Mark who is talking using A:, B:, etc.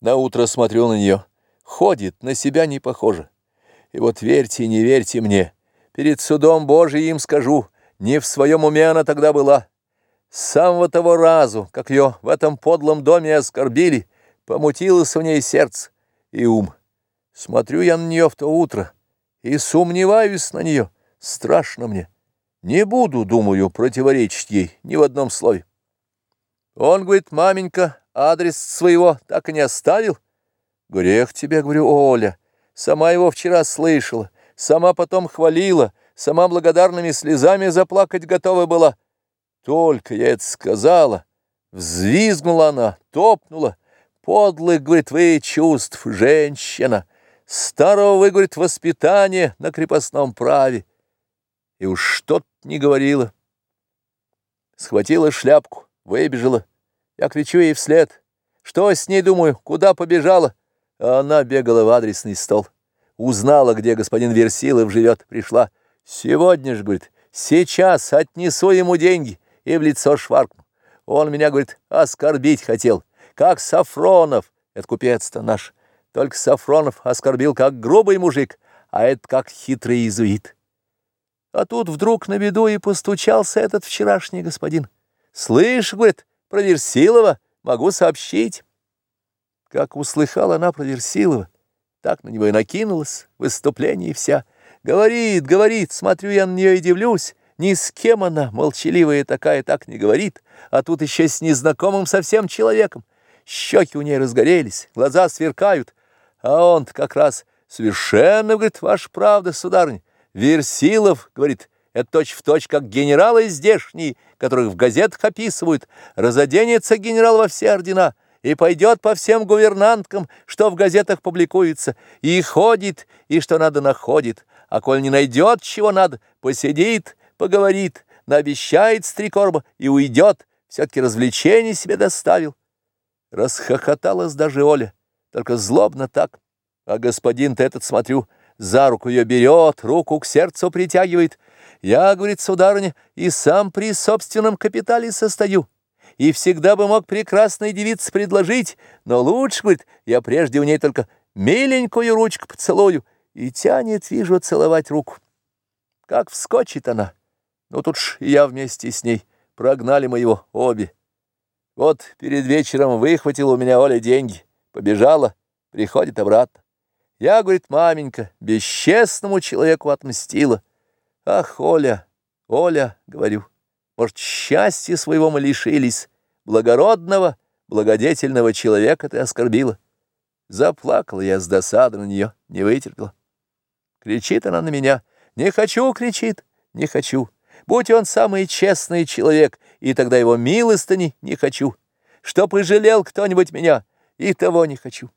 A: На утро смотрю на нее. Ходит, на себя не похоже. И вот верьте, не верьте мне. Перед судом Божиим скажу, не в своем уме она тогда была. С самого того разу, как ее в этом подлом доме оскорбили, помутилось в ней сердце и ум. Смотрю я на нее в то утро и сомневаюсь на нее. Страшно мне. Не буду, думаю, противоречить ей ни в одном слове. Он говорит, маменька, адрес своего так и не оставил? Грех тебе, говорю, Оля. Сама его вчера слышала, сама потом хвалила, сама благодарными слезами заплакать готова была. Только я это сказала, взвизгнула она, топнула. Подлых, говорит, вы чувств, женщина. Старого, вы, говорит, воспитание на крепостном праве. И уж что-то не говорила. Схватила шляпку, выбежала. Я кричу ей вслед. Что с ней, думаю, куда побежала? А она бегала в адресный стол. Узнала, где господин Версилов живет, пришла. Сегодня же, говорит, сейчас отнесу ему деньги и в лицо шваркну. Он меня, говорит, оскорбить хотел, как Сафронов, это купец-то наш. Только Сафронов оскорбил, как грубый мужик, а это как хитрый иезуит. А тут вдруг на беду и постучался этот вчерашний господин. «Слышь, — говорит, про Версилова могу сообщить. Как услыхала она про Версилова, так на него и накинулась, выступление вся. Говорит, говорит, смотрю я на нее и дивлюсь, ни с кем она, молчаливая такая, так не говорит, а тут еще с незнакомым совсем человеком. Щеки у ней разгорелись, глаза сверкают, а он как раз совершенно, говорит, ваша правда, сударыня. Версилов, говорит, это точь-в-точь, точь, как генералы здешние, которых в газетах описывают. Разоденется генерал во все ордена и пойдет по всем гувернанткам, что в газетах публикуется, и ходит, и что надо находит. А коль не найдет, чего надо, посидит, поговорит, наобещает стрекорба и уйдет. Все-таки развлечение себе доставил. Расхохоталась даже Оля, только злобно так. А господин-то этот, смотрю, за руку ее берет, руку к сердцу притягивает — я, говорит сударыня, и сам при собственном капитале состою, и всегда бы мог прекрасной девице предложить, но лучше, говорит, я прежде у ней только миленькую ручку поцелую, и тянет, вижу, целовать руку. Как вскочит она. Ну тут ж я вместе с ней. Прогнали мы его обе. Вот перед вечером выхватила у меня Оля деньги. Побежала, приходит обратно. Я, говорит, маменька, бесчестному человеку отмстила. Ах, Оля, Оля, говорю, может, счастья своего мы лишились, благородного, благодетельного человека ты оскорбила. Заплакала я с досады на нее, не вытерпела. Кричит она на меня. Не хочу, кричит, не хочу. Будь он самый честный человек, и тогда его милостыни не хочу. Чтоб и жалел кто-нибудь меня, и того не хочу.